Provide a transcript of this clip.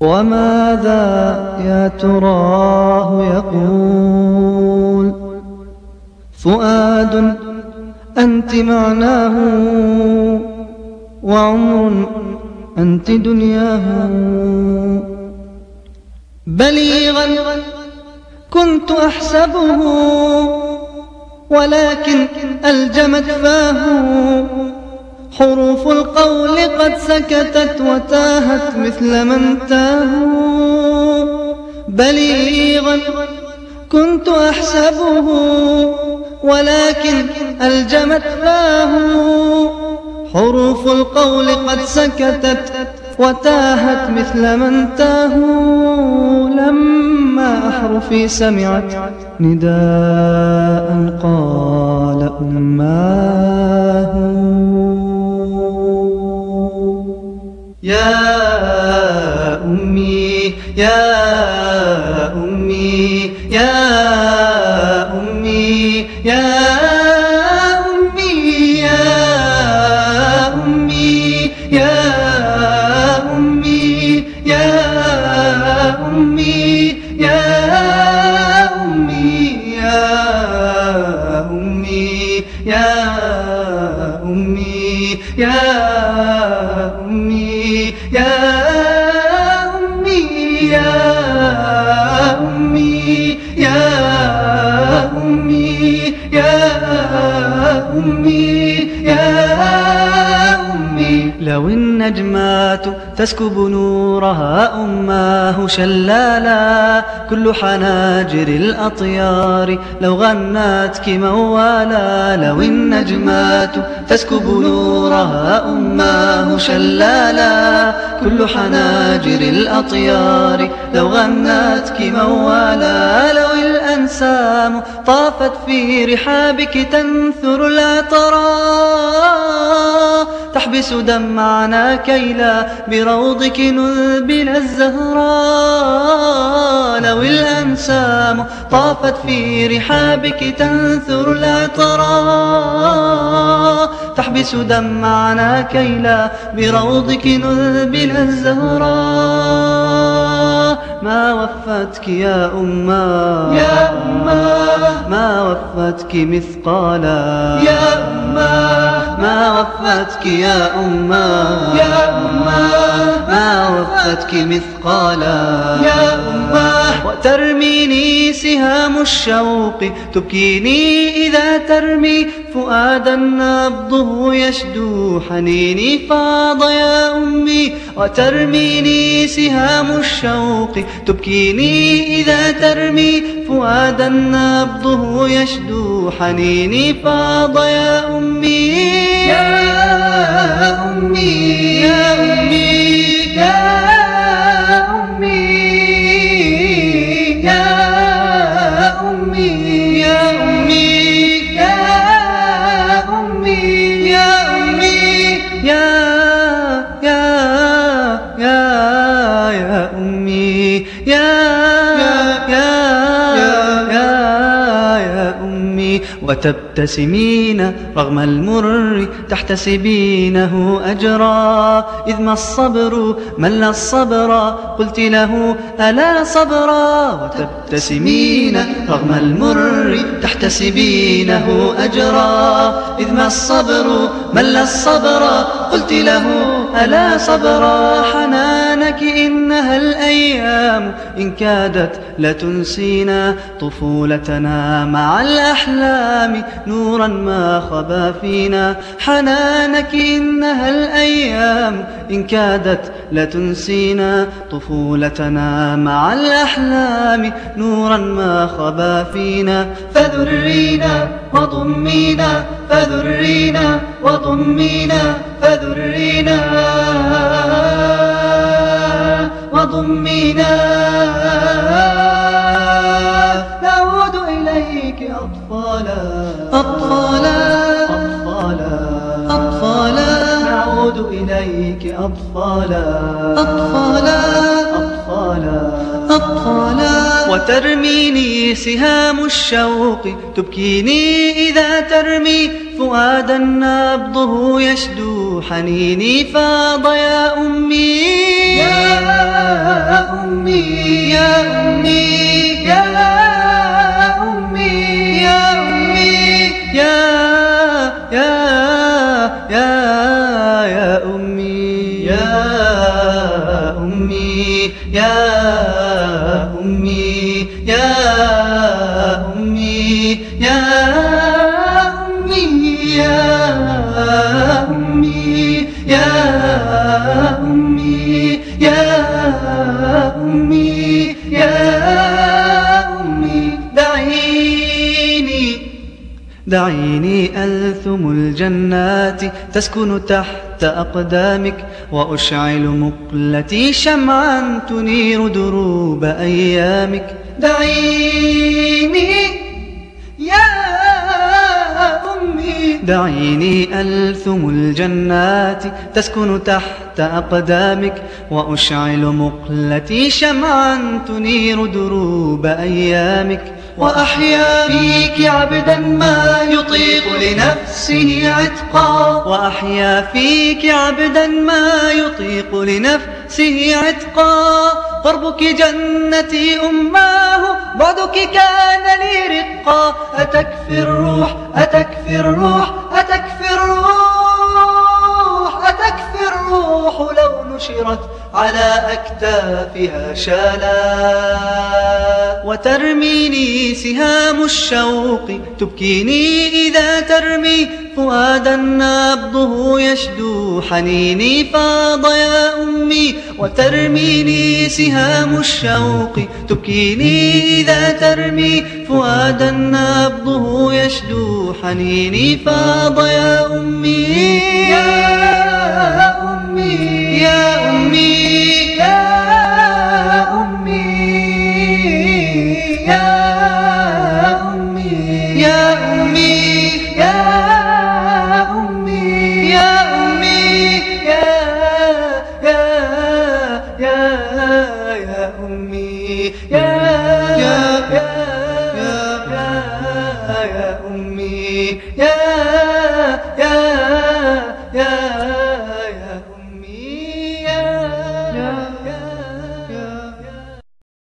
وماذا يا تراه يقول؟ فؤاد أنت معناه وعمر أنت دنياه. بليغا كنت أحسبه ولكن ألجمت فاه حروف القول قد سكتت وتاهت مثل من تاه بليغا كنت أحسبه ولكن ألجمت فاه. حروف القول قد سكتت وتاهت مثل من تاه لما أحرفي سمعت نداء قال أماه. يا أمي يا أمي يا أمي يا أمي يا أمي يا أمي يا أمي يا أمي يا أمي يا أمي يا أمي يا لو النجمات تسكب نورها أماه شلالا كل حناجر الأطيار لو غنتك موالا لو النجمات تسكب نورها أماه شلالا كل حناجر الأطيار لو غنتك موالا لو الأنسام طافت في رحابك تنثر العطرا تحبس دمعنا كيلا بروضك نذبل الزهراء لو الأنسام طافت في رحابك تنثر العطرا تحبس دمعنا كيلا بروضك نذبل الزهراء ما وفتك يا أماه يا أماه ما وفتك مثقالا. يا أماه ما وفتك يا أماه يا أماه ما وفتك مثقالا. يا أماه وترميني سهام الشوق. تبكيني إذا ترمي فؤادا نبضه يشدو. حنيني فاض يا أمي. وترميني سهام الشوق. تبكيني إذا ترمي فؤادا نبضه يشدو حنيني فاض يا أمي. يا أمي. يا أمي. يا أمي. يا أمي. يا أمي. يا أمي. يا أمي. يا يا يا يا أمي. يا وتبتسمين رغم المر تحتسبينه أجرا. إذ ما الصبر مل الصبر قلت له ألا صبرا وتبتسمين رغم المر تحتسبينه أجرا. إذ ما الصبر مل الصبر قلت له ألا صبرا حنانك إنها الأيام إن كادت لتنسينا طفولتنا مع الأحلام نورا ما خبا فينا حنانك إنها الأيام إن كادت لتنسينا طفولتنا مع الأحلام نورا ما خبا فينا فذرينا وضمينا فذرينا وضمينا فذرينا وضمينا نعود إليك أطفالا. أطفالا. أطفالا. أطفالا. نعود إليك أطفالا. أطفالا. أطفالا. أطفالا. وترميني سهام الشوق. تبكيني إذا ترمي فؤادا نبضه يشدو حنيني فاض يا أمي. يا أمي. يا أمي. يا أمي. يا أمي يا يا يا يا أمي. يا أمي. دعيني ألثم الجنات تسكن تحت أقدامك وأشعل مقلتي شمعا تنير دروب أيامك. دعيني يا أمي. دعيني ألثم الجنات تسكن تحت أقدامك وأشعل مقلتي شمعا تنير دروب أيامك. وأحيا فيك عبدا ما يطيق لنفسه عتقا. وأحيا فيك عبدا ما يطيق لنفسه عتقا. قربك جنتي أماه بعدك كان لي رقا. أتكفي الروح أتكفي الروح أتكفي الروح أتكفي الروح لو نشرت على أكتافها شالا. وترميني سهام الشوق. تبكيني إذا ترمي فؤادا نبضه يشدو حنيني فاض يا أمي. وترميني سهام الشوق. تبكيني إذا ترمي فؤادا نبضه يشدو حنيني فاض يا أمي. يا أمي. يا أمي. يا